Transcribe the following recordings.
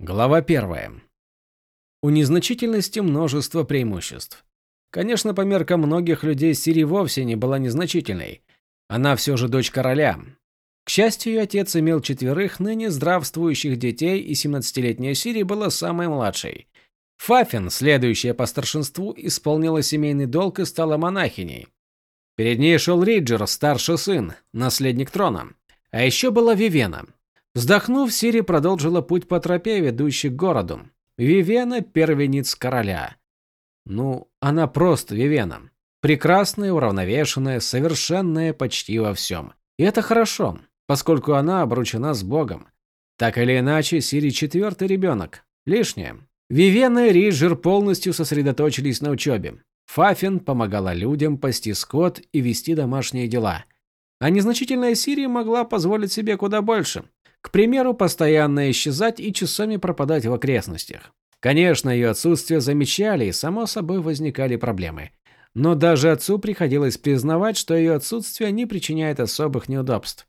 Глава 1. У незначительности множество преимуществ. Конечно, по меркам многих людей Сири вовсе не была незначительной. Она все же дочь короля. К счастью, ее отец имел четверых ныне здравствующих детей, и 17-летняя Сири была самой младшей. Фафин, следующая по старшинству, исполнила семейный долг и стала монахиней. Перед ней шел Риджер, старший сын, наследник трона. А еще была Вивена, Вздохнув, Сири продолжила путь по тропе, ведущей к городу. Вивена – первенец короля. Ну, она просто Вивена. Прекрасная, уравновешенная, совершенная почти во всем. И это хорошо, поскольку она обручена с Богом. Так или иначе, Сири четвертый ребенок. Лишнее. Вивена и Риджер полностью сосредоточились на учебе. Фафин помогала людям пасти скот и вести домашние дела. А незначительная Сири могла позволить себе куда больше. К примеру, постоянно исчезать и часами пропадать в окрестностях. Конечно, ее отсутствие замечали, и само собой возникали проблемы. Но даже отцу приходилось признавать, что ее отсутствие не причиняет особых неудобств.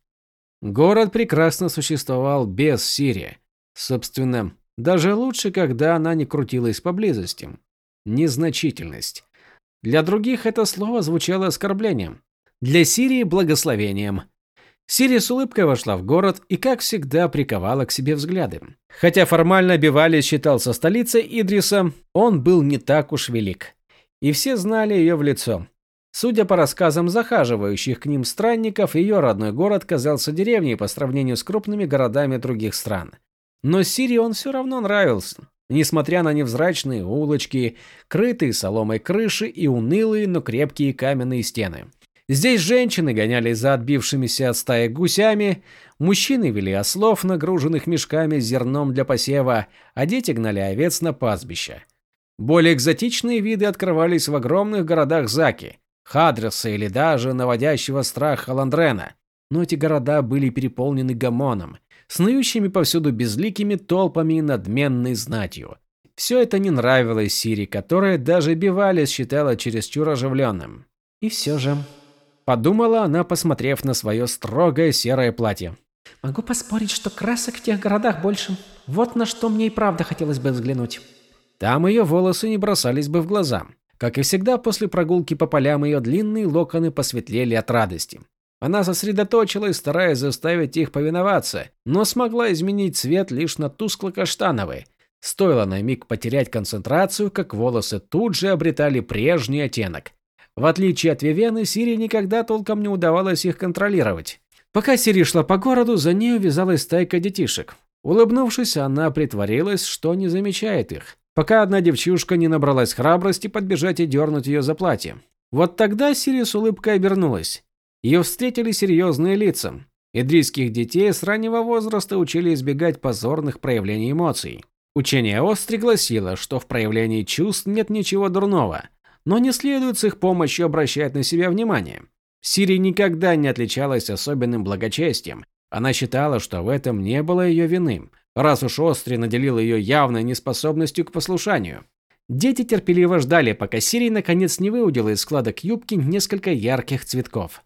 Город прекрасно существовал без Сирии. Собственно, даже лучше, когда она не крутилась поблизости. Незначительность. Для других это слово звучало оскорблением. Для Сирии – благословением – Сири с улыбкой вошла в город и, как всегда, приковала к себе взгляды. Хотя формально Бивалис считался столицей Идриса, он был не так уж велик. И все знали ее в лицо. Судя по рассказам захаживающих к ним странников, ее родной город казался деревней по сравнению с крупными городами других стран. Но Сири он все равно нравился. Несмотря на невзрачные улочки, крытые соломой крыши и унылые, но крепкие каменные стены. Здесь женщины гонялись за отбившимися от стаи гусями, мужчины вели ослов, нагруженных мешками с зерном для посева, а дети гнали овец на пастбище. Более экзотичные виды открывались в огромных городах Заки, Хадреса или даже наводящего страх Халандрена. Но эти города были переполнены гомоном, снующими повсюду безликими толпами и надменной знатью. Все это не нравилось Сири, которая даже Бивалис считала чересчур оживленным. И все же... Подумала она, посмотрев на свое строгое серое платье. Могу поспорить, что красок в тех городах больше. Вот на что мне и правда хотелось бы взглянуть. Там ее волосы не бросались бы в глаза. Как и всегда, после прогулки по полям ее длинные локоны посветлели от радости. Она сосредоточилась, стараясь заставить их повиноваться, но смогла изменить цвет лишь на тускло-каштановый. Стоило на миг потерять концентрацию, как волосы тут же обретали прежний оттенок. В отличие от Вивены, Сири никогда толком не удавалось их контролировать. Пока Сири шла по городу, за ней увязалась стайка детишек. Улыбнувшись, она притворилась, что не замечает их, пока одна девчушка не набралась храбрости подбежать и дернуть ее за платье. Вот тогда Сири с улыбкой обернулась. Ее встретили серьезные лица. Идрийских детей с раннего возраста учили избегать позорных проявлений эмоций. Учение Остри гласило, что в проявлении чувств нет ничего дурного – но не следует с их помощью обращать на себя внимание. Сири никогда не отличалась особенным благочестием. Она считала, что в этом не было ее вины, раз уж Остри наделил ее явной неспособностью к послушанию. Дети терпеливо ждали, пока Сири наконец не выудила из складок юбки несколько ярких цветков.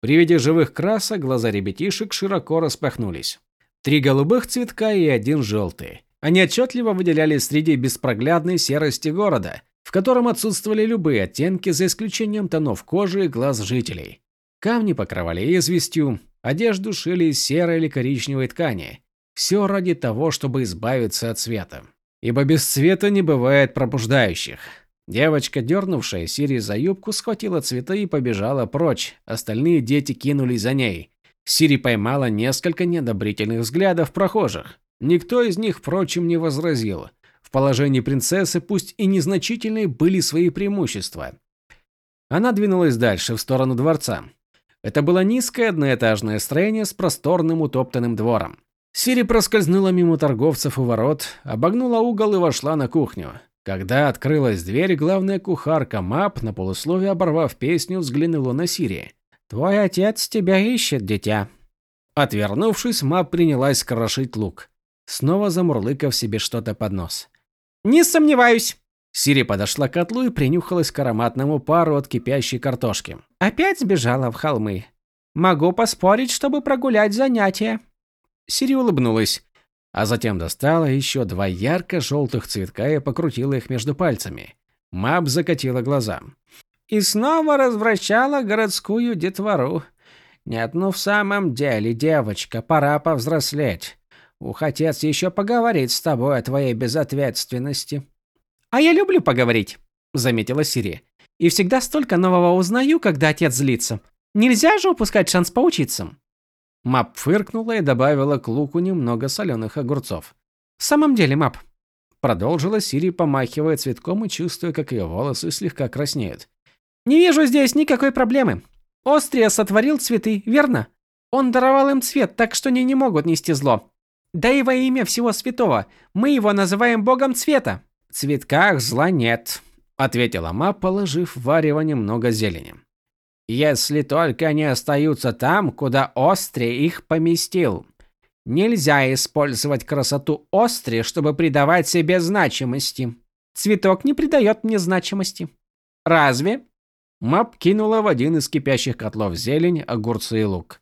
При виде живых красок глаза ребятишек широко распахнулись. Три голубых цветка и один желтый. Они отчетливо выделялись среди беспроглядной серости города, в котором отсутствовали любые оттенки за исключением тонов кожи и глаз жителей. Камни покрывали известью, одежду шили из серой или коричневой ткани. Все ради того, чтобы избавиться от света. Ибо без света не бывает пробуждающих. Девочка, дернувшая Сири за юбку, схватила цветы и побежала прочь. Остальные дети кинулись за ней. Сири поймала несколько неодобрительных взглядов прохожих. Никто из них, впрочем, не возразил положении принцессы, пусть и незначительные, были свои преимущества. Она двинулась дальше, в сторону дворца. Это было низкое одноэтажное строение с просторным утоптанным двором. Сири проскользнула мимо торговцев у ворот, обогнула угол и вошла на кухню. Когда открылась дверь, главная кухарка Мап, на полусловие оборвав песню, взглянула на Сири. «Твой отец тебя ищет, дитя». Отвернувшись, Мап принялась крошить лук, снова замурлыкав себе что-то под нос. Не сомневаюсь. Сири подошла к котлу и принюхалась к ароматному пару от кипящей картошки. Опять сбежала в холмы. Могу поспорить, чтобы прогулять занятия. Сири улыбнулась. а затем достала еще два ярко-желтых цветка и покрутила их между пальцами. Мап закатила глаза. И снова развращала городскую детвору. Нет, ну в самом деле, девочка, пора повзрослеть. Ух, отец еще поговорит с тобой о твоей безответственности. А я люблю поговорить, заметила Сири. И всегда столько нового узнаю, когда отец злится. Нельзя же упускать шанс поучиться. Мап фыркнула и добавила к луку немного соленых огурцов. В самом деле, Мап, продолжила Сири, помахивая цветком и чувствуя, как ее волосы слегка краснеют. Не вижу здесь никакой проблемы. Острия сотворил цветы, верно? Он даровал им цвет, так что они не могут нести зло. Да и во имя всего святого мы его называем богом цвета. В цветках зла нет, ответила Ма, положив в варево немного зелени. Если только они остаются там, куда Остри их поместил. Нельзя использовать красоту Остри, чтобы придавать себе значимости. Цветок не придает мне значимости. Разве? Мап кинула в один из кипящих котлов зелень, огурцы и лук.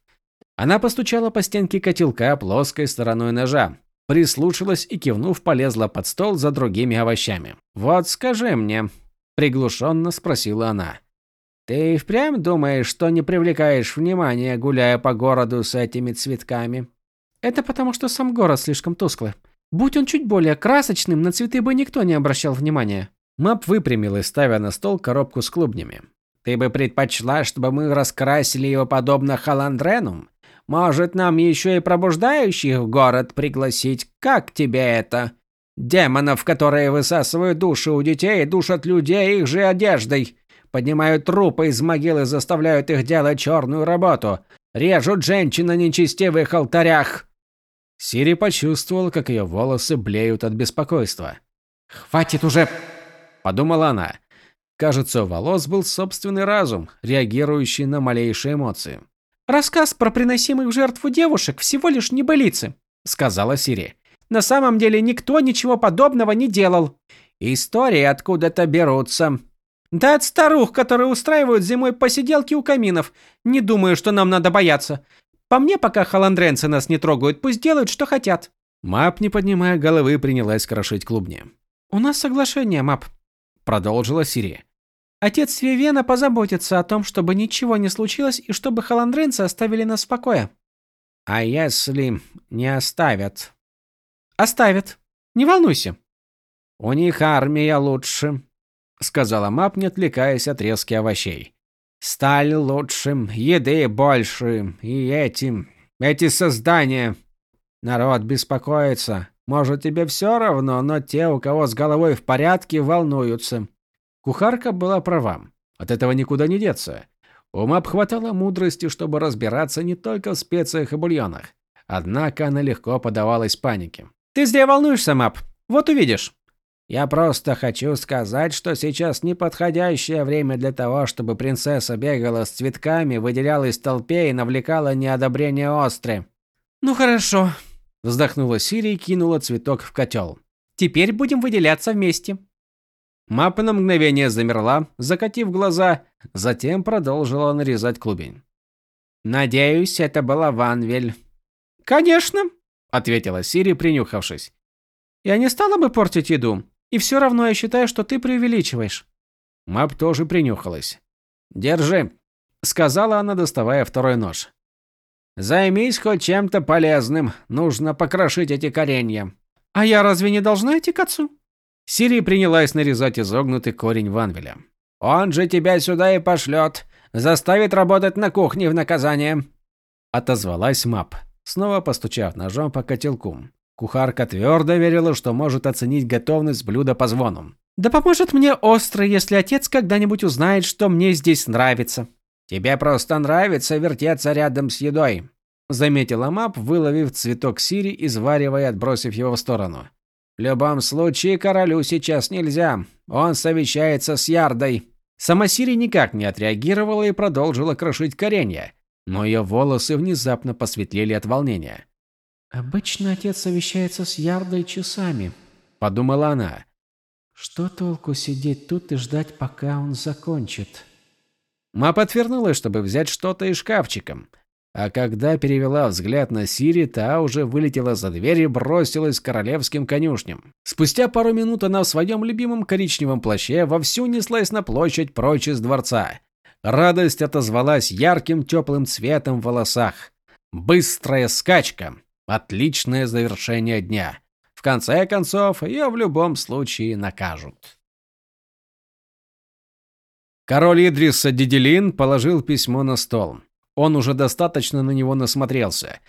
Она постучала по стенке котелка плоской стороной ножа, прислушалась и, кивнув, полезла под стол за другими овощами. «Вот скажи мне», – приглушенно спросила она, – «ты впрямь думаешь, что не привлекаешь внимания, гуляя по городу с этими цветками?» «Это потому, что сам город слишком тусклый. Будь он чуть более красочным, на цветы бы никто не обращал внимания». Мап выпрямилась, ставя на стол коробку с клубнями. Ты бы предпочла, чтобы мы раскрасили его подобно Халандрену? Может, нам еще и пробуждающих в город пригласить? Как тебе это? Демонов, которые высасывают души у детей, душат людей их же одеждой. Поднимают трупы из могил и заставляют их делать черную работу. Режут женщин на нечестивых алтарях. Сири почувствовал, как ее волосы блеют от беспокойства. «Хватит уже!» – подумала она. Кажется, у волос был собственный разум, реагирующий на малейшие эмоции. «Рассказ про приносимых в жертву девушек всего лишь небылицы», — сказала Сири. «На самом деле никто ничего подобного не делал. Истории откуда-то берутся. Да от старух, которые устраивают зимой посиделки у каминов. Не думаю, что нам надо бояться. По мне, пока халандренцы нас не трогают, пусть делают, что хотят». Мап, не поднимая головы, принялась крошить клубни. «У нас соглашение, Мап», — продолжила Сири. Отец Вивена позаботится о том, чтобы ничего не случилось и чтобы халандренцы оставили нас в покое. А если не оставят? Оставят. Не волнуйся. У них армия лучше, сказала Мап, не отвлекаясь от резки овощей. Сталь лучше, еды больше, и эти, эти создания. Народ беспокоится. Может, тебе все равно, но те, у кого с головой в порядке, волнуются. Кухарка была права. От этого никуда не деться. Ума хватало мудрости, чтобы разбираться не только в специях и бульонах. Однако она легко подавалась панике. «Ты зря волнуешься, Мап. Вот увидишь». «Я просто хочу сказать, что сейчас неподходящее время для того, чтобы принцесса бегала с цветками, выделялась в толпе и навлекала неодобрение Остры». «Ну хорошо», – вздохнула Сири и кинула цветок в котел. «Теперь будем выделяться вместе». Мапа на мгновение замерла, закатив глаза, затем продолжила нарезать клубень. «Надеюсь, это была Ванвель». «Конечно», — ответила Сири, принюхавшись. «Я не стала бы портить еду, и все равно я считаю, что ты преувеличиваешь». Мап тоже принюхалась. «Держи», — сказала она, доставая второй нож. «Займись хоть чем-то полезным, нужно покрошить эти коренья». «А я разве не должна идти к отцу?» Сири принялась нарезать изогнутый корень ванвеля. «Он же тебя сюда и пошлет. Заставит работать на кухне в наказание!» Отозвалась Мап, снова постучав ножом по котелку. Кухарка твердо верила, что может оценить готовность блюда по звону. «Да поможет мне острый, если отец когда-нибудь узнает, что мне здесь нравится». «Тебе просто нравится вертеться рядом с едой», — заметила Мап, выловив цветок Сири и сваривая, отбросив его в сторону. В любом случае, королю сейчас нельзя. Он совещается с Ярдой. Сама Сири никак не отреагировала и продолжила крошить коренья, но ее волосы внезапно посветлели от волнения. «Обычно отец совещается с Ярдой часами», – подумала она. «Что толку сидеть тут и ждать, пока он закончит?» Ма подвернулась, чтобы взять что-то из шкафчика. А когда перевела взгляд на Сири, та уже вылетела за дверь и бросилась к королевским конюшням. Спустя пару минут она в своем любимом коричневом плаще вовсю неслась на площадь прочь из дворца. Радость отозвалась ярким теплым цветом в волосах. Быстрая скачка. Отличное завершение дня. В конце концов, ее в любом случае накажут. Король Идриса Диделин положил письмо на стол. Он уже достаточно на него насмотрелся.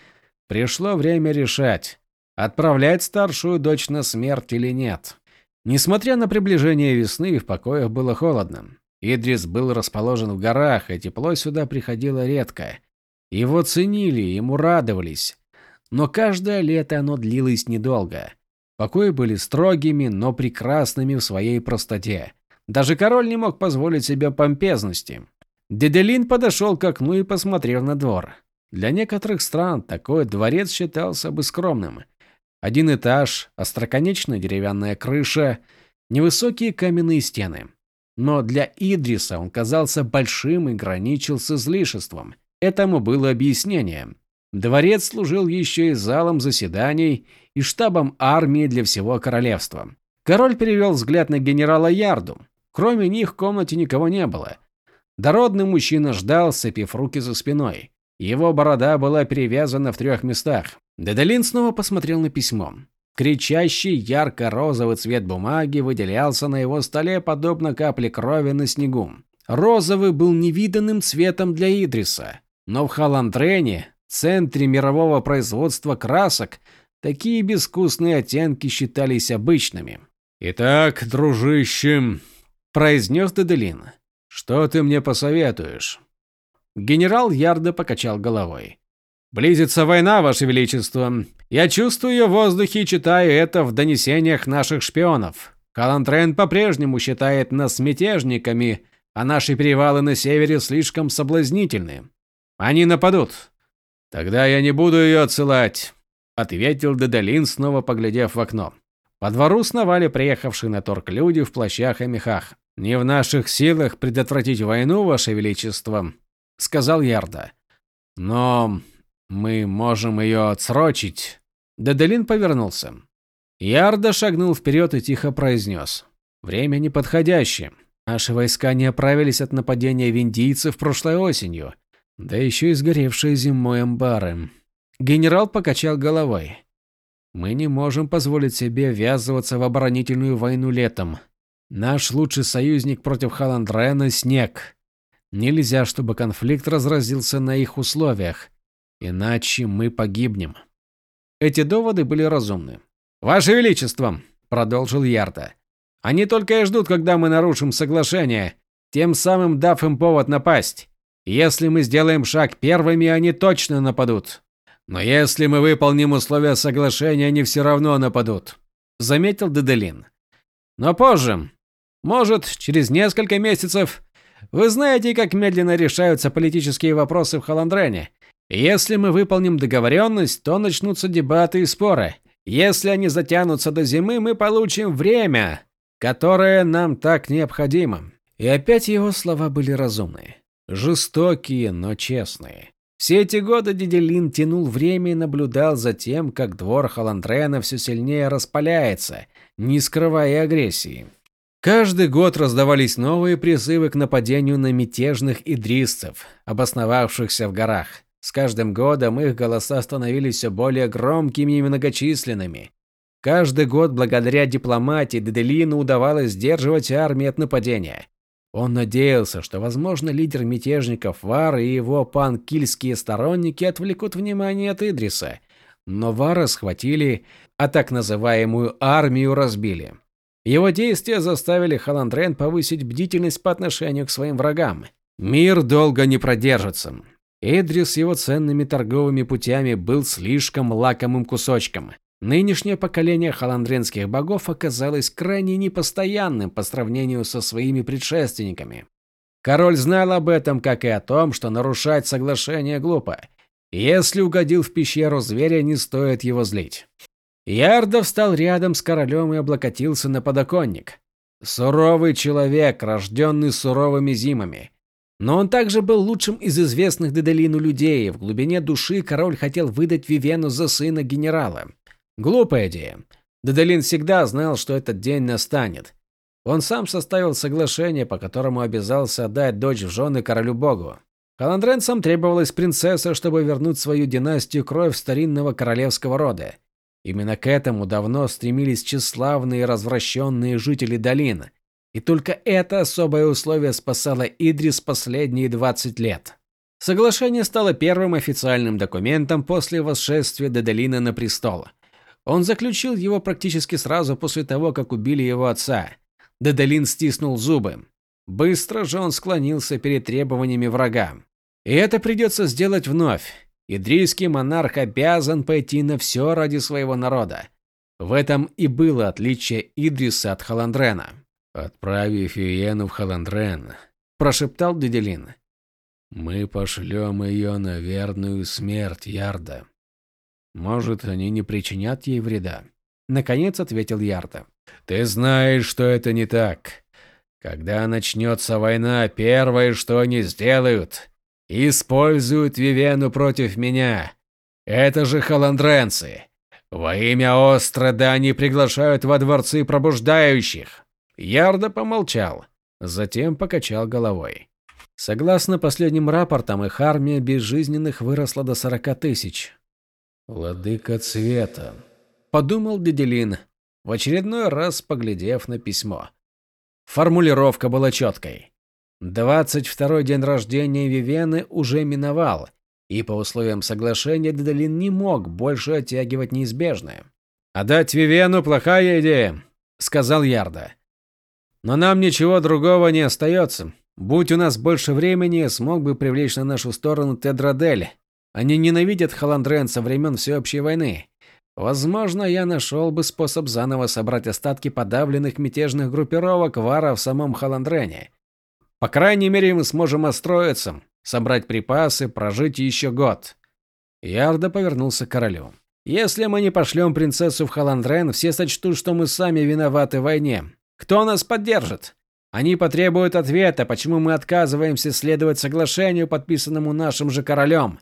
Пришло время решать, отправлять старшую дочь на смерть или нет. Несмотря на приближение весны, в покоях было холодно. Идрис был расположен в горах, и тепло сюда приходило редко. Его ценили, ему радовались. Но каждое лето оно длилось недолго. Покои были строгими, но прекрасными в своей простоте. Даже король не мог позволить себе помпезности. Деделин подошел к окну и посмотрел на двор. Для некоторых стран такой дворец считался бы скромным. Один этаж, остроконечная деревянная крыша, невысокие каменные стены. Но для Идриса он казался большим и граничил с излишеством. Этому было объяснение. Дворец служил еще и залом заседаний и штабом армии для всего королевства. Король перевел взгляд на генерала Ярду. Кроме них в комнате никого не было. Дородный мужчина ждал, сцепив руки за спиной. Его борода была перевязана в трех местах. Дедалин снова посмотрел на письмо. Кричащий ярко-розовый цвет бумаги выделялся на его столе, подобно капле крови на снегу. Розовый был невиданным цветом для Идриса. Но в Халандрене, центре мирового производства красок, такие безвкусные оттенки считались обычными. «Итак, дружище», – произнес Деделин, что ты мне посоветуешь? Генерал Ярдо покачал головой. Близится война, ваше величество. Я чувствую ее в воздухе и читаю это в донесениях наших шпионов. Калантрен по-прежнему считает нас мятежниками, а наши перевалы на севере слишком соблазнительны. Они нападут. Тогда я не буду ее отсылать, ответил Дедалин, снова поглядев в окно. По двору сновали приехавшие на торг люди в плащах и мехах. «Не в наших силах предотвратить войну, Ваше Величество», — сказал Ярда. «Но мы можем ее отсрочить». Деделин повернулся. Ярда шагнул вперед и тихо произнес. «Время неподходящее. Наши войска не оправились от нападения виндийцев прошлой осенью, да еще и сгоревшие зимой амбары». Генерал покачал головой. «Мы не можем позволить себе ввязываться в оборонительную войну летом. Наш лучший союзник против Халандрена – снег. Нельзя, чтобы конфликт разразился на их условиях, иначе мы погибнем. Эти доводы были разумны. «Ваше Величество!» – продолжил Ярта. «Они только и ждут, когда мы нарушим соглашение, тем самым дав им повод напасть. Если мы сделаем шаг первыми, они точно нападут. Но если мы выполним условия соглашения, они все равно нападут», – заметил Деделин. «Но позже, может, через несколько месяцев. Вы знаете, как медленно решаются политические вопросы в Халандрене. Если мы выполним договоренность, то начнутся дебаты и споры. Если они затянутся до зимы, мы получим время, которое нам так необходимо. И опять его слова были разумные. Жестокие, но честные. Все эти годы Диделин тянул время и наблюдал за тем, как двор Халандрена все сильнее распаляется, не скрывая агрессии. Каждый год раздавались новые призывы к нападению на мятежных идрисцев, обосновавшихся в горах. С каждым годом их голоса становились все более громкими и многочисленными. Каждый год благодаря дипломатии Деделину удавалось сдерживать армии от нападения. Он надеялся, что, возможно, лидер мятежников Вар и его панкильские сторонники отвлекут внимание от Идриса. Но Вара схватили, а так называемую армию разбили. Его действия заставили Халандрен повысить бдительность по отношению к своим врагам. Мир долго не продержится. Эдрис с его ценными торговыми путями был слишком лакомым кусочком. Нынешнее поколение халандренских богов оказалось крайне непостоянным по сравнению со своими предшественниками. Король знал об этом, как и о том, что нарушать соглашение глупо. Если угодил в пещеру зверя, не стоит его злить. Ярдов встал рядом с королем и облокотился на подоконник. Суровый человек, рожденный суровыми зимами. Но он также был лучшим из известных Деделину людей, в глубине души король хотел выдать Вивену за сына генерала. Глупая идея. Деделин всегда знал, что этот день настанет. Он сам составил соглашение, по которому обязался отдать дочь в жены королю богу. Халандренцам требовалась принцесса, чтобы вернуть свою династию кровь старинного королевского рода. Именно к этому давно стремились тщеславные развращенные жители долин. И только это особое условие спасало Идрис последние 20 лет. Соглашение стало первым официальным документом после восшествия Деделина на престол. Он заключил его практически сразу после того, как убили его отца. Деделин стиснул зубы. Быстро же он склонился перед требованиями врага. И это придется сделать вновь. Идрийский монарх обязан пойти на все ради своего народа. В этом и было отличие Идриса от Халандрена. «Отправив Иену в Халандрен», – прошептал Деделин, – «мы пошлем ее на верную смерть Ярда. Может, они не причинят ей вреда?» Наконец ответил Ярда. «Ты знаешь, что это не так. Когда начнется война, первое, что они сделают, используют Вивену против меня. Это же халандренцы. Во имя Острада они приглашают во дворцы пробуждающих. Ярда помолчал, затем покачал головой. Согласно последним рапортам, их армия безжизненных выросла до 40 тысяч. «Владыка Цвета», – подумал Деделин, в очередной раз поглядев на письмо. Формулировка была четкой. 22-й день рождения Вивены уже миновал, и по условиям соглашения Деделин не мог больше оттягивать неизбежное. «Отдать Вивену – плохая идея», – сказал Ярда. «Но нам ничего другого не остается. Будь у нас больше времени, смог бы привлечь на нашу сторону Тедрадель. Они ненавидят Халандрен со времен всеобщей войны. Возможно, я нашел бы способ заново собрать остатки подавленных мятежных группировок Вара в самом Халандрене. По крайней мере, мы сможем остроиться, собрать припасы, прожить еще год. Ярда повернулся к королю. Если мы не пошлем принцессу в Халандрен, все сочтут, что мы сами виноваты в войне. Кто нас поддержит? Они потребуют ответа, почему мы отказываемся следовать соглашению, подписанному нашим же королем.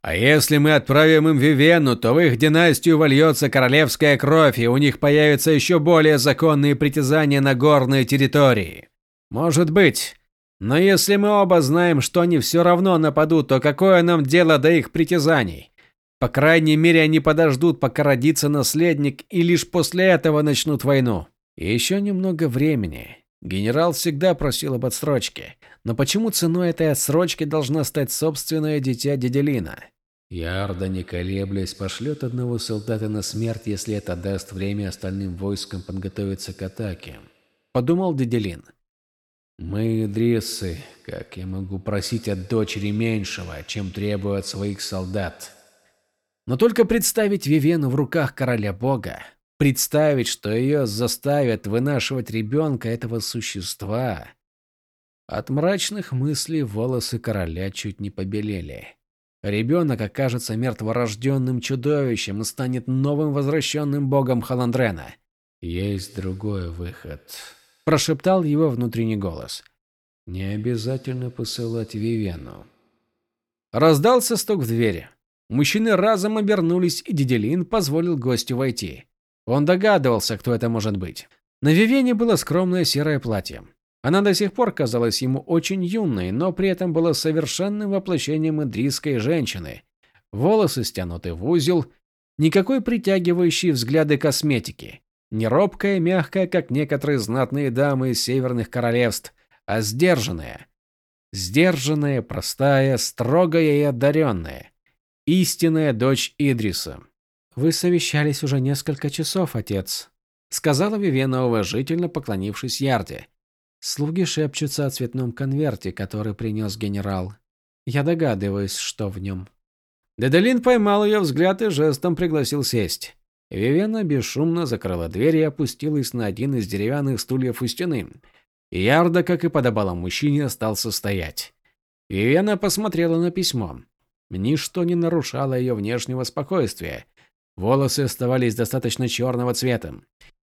А если мы отправим им Вивену, то в их династию вольется королевская кровь, и у них появятся еще более законные притязания на горные территории. Может быть, но если мы оба знаем, что они все равно нападут, то какое нам дело до их притязаний? По крайней мере, они подождут, пока родится наследник, и лишь после этого начнут войну. И еще немного времени. Генерал всегда просил об отсрочке. Но почему ценой этой отсрочки должна стать собственное дитя Деделина? Ярда, не колеблясь, пошлет одного солдата на смерть, если это даст время остальным войскам подготовиться к атаке. Подумал Деделин. Мы, дрессы, как я могу просить от дочери меньшего, чем требую своих солдат? Но только представить Вивену в руках короля бога, представить, что ее заставят вынашивать ребенка этого существа. От мрачных мыслей волосы короля чуть не побелели. Ребенок окажется мертворожденным чудовищем и станет новым возвращенным богом Халандрена. Есть другой выход прошептал его внутренний голос. Не обязательно посылать Вивену. Раздался стук в двери. Мужчины разом обернулись, и Диделин позволил гостю войти. Он догадывался, кто это может быть. На Вивене было скромное серое платье. Она до сих пор казалась ему очень юной, но при этом была совершенным воплощением идрийской женщины. Волосы стянуты в узел, никакой притягивающей взгляды косметики. Не робкая и мягкая, как некоторые знатные дамы из северных королевств, а сдержанная. Сдержанная, простая, строгая и одаренная. Истинная дочь Идриса. «Вы совещались уже несколько часов, отец», — сказала Вивена, уважительно поклонившись Ярде. «Слуги шепчутся о цветном конверте, который принес генерал. Я догадываюсь, что в нем». Дедалин поймал ее взгляд и жестом пригласил сесть. Вивена бесшумно закрыла дверь и опустилась на один из деревянных стульев у стены. Ярда, как и подобало мужчине, остался стоять. Вивена посмотрела на письмо. Ничто не нарушало ее внешнего спокойствия. Волосы оставались достаточно черного цвета.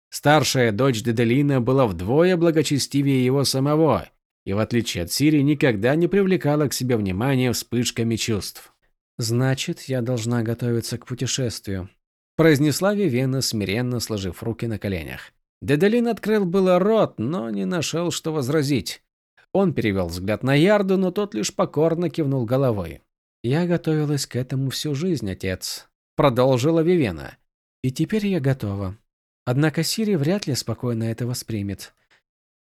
Старшая дочь Деделина была вдвое благочестивее его самого, и, в отличие от Сири, никогда не привлекала к себе внимания вспышками чувств. «Значит, я должна готовиться к путешествию», – произнесла Вивена, смиренно сложив руки на коленях. Деделин открыл было рот, но не нашел, что возразить. Он перевел взгляд на Ярду, но тот лишь покорно кивнул головой. «Я готовилась к этому всю жизнь, отец», – продолжила Вивена. «И теперь я готова. Однако Сири вряд ли спокойно это воспримет.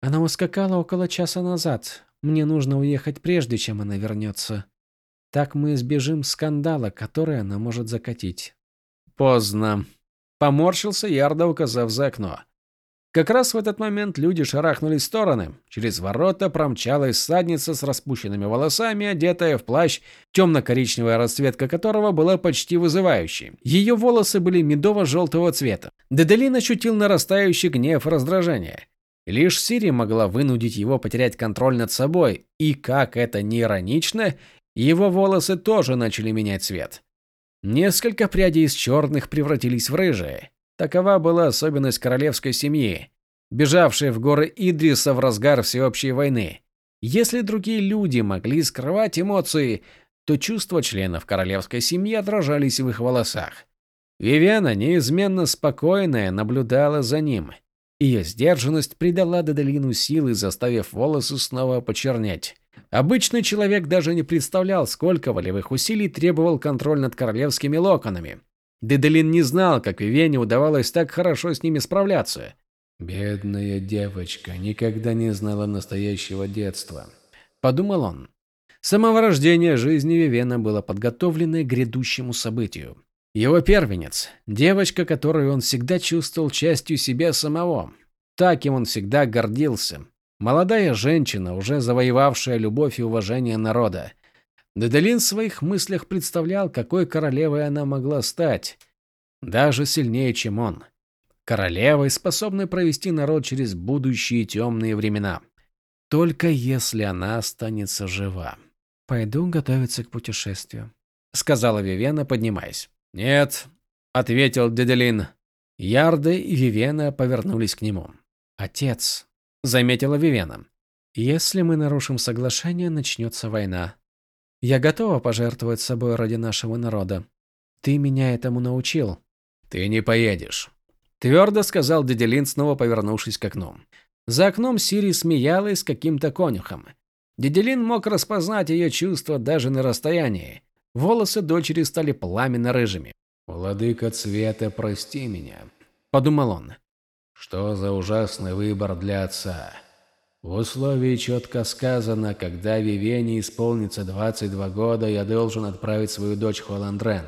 Она ускакала около часа назад. Мне нужно уехать прежде, чем она вернется. Так мы избежим скандала, который она может закатить». «Поздно», – поморщился Ярда, указав за окно. Как раз в этот момент люди шарахнулись в стороны. Через ворота промчалась садница с распущенными волосами, одетая в плащ, темно-коричневая расцветка которого была почти вызывающей. Ее волосы были медово-желтого цвета. Деделин ощутил нарастающий гнев и раздражение. Лишь Сири могла вынудить его потерять контроль над собой, и, как это не иронично, его волосы тоже начали менять цвет. Несколько прядей из черных превратились в рыжие. Такова была особенность королевской семьи, бежавшей в горы Идриса в разгар всеобщей войны. Если другие люди могли скрывать эмоции, то чувства членов королевской семьи отражались в их волосах. Вивиана, неизменно спокойная, наблюдала за ним. Ее сдержанность придала Деделину силы, заставив волосы снова почернеть. Обычный человек даже не представлял, сколько волевых усилий требовал контроль над королевскими локонами. Деделин не знал, как Вивене удавалось так хорошо с ними справляться. «Бедная девочка никогда не знала настоящего детства», – подумал он. С самого рождения жизни Вивена была подготовлена к грядущему событию. Его первенец, девочка, которую он всегда чувствовал частью себя самого. Так им он всегда гордился. Молодая женщина, уже завоевавшая любовь и уважение народа. Деделин в своих мыслях представлял, какой королевой она могла стать. Даже сильнее, чем он. Королевой, способной провести народ через будущие темные времена. Только если она останется жива. «Пойду готовиться к путешествию», — сказала Вивена, поднимаясь. «Нет», — ответил Деделин. Ярды и Вивена повернулись к нему. «Отец», — заметила Вивена, — «если мы нарушим соглашение, начнется война. Я готова пожертвовать собой ради нашего народа. Ты меня этому научил. Ты не поедешь. Твердо сказал Деделин, снова повернувшись к окну. За окном Сири смеялась с каким-то конюхом. Деделин мог распознать ее чувства даже на расстоянии. Волосы дочери стали пламенно-рыжими. «Владыка цвета, прости меня», – подумал он. «Что за ужасный выбор для отца?» В условии четко сказано, когда Вивене исполнится 22 года, я должен отправить свою дочь Холандрен.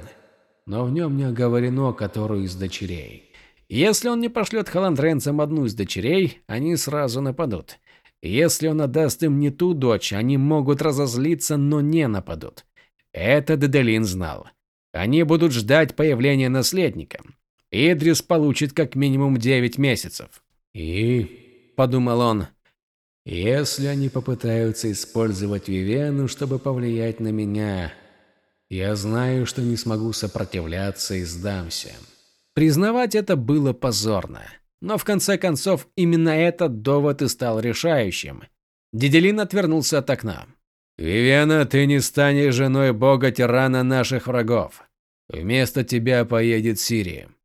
Но в нем не оговорено, которую из дочерей. Если он не пошлет холандренцам одну из дочерей, они сразу нападут. Если он отдаст им не ту дочь, они могут разозлиться, но не нападут. Это Деделин знал. Они будут ждать появления наследника. Идрис получит как минимум 9 месяцев. И, подумал он, если они попытаются использовать Вивену, чтобы повлиять на меня, я знаю, что не смогу сопротивляться и сдамся. Признавать это было позорно. Но в конце концов, именно этот довод и стал решающим. Диделин отвернулся от окна. «Вивена, ты не станешь женой бога-тирана наших врагов. Вместо тебя поедет Сирия.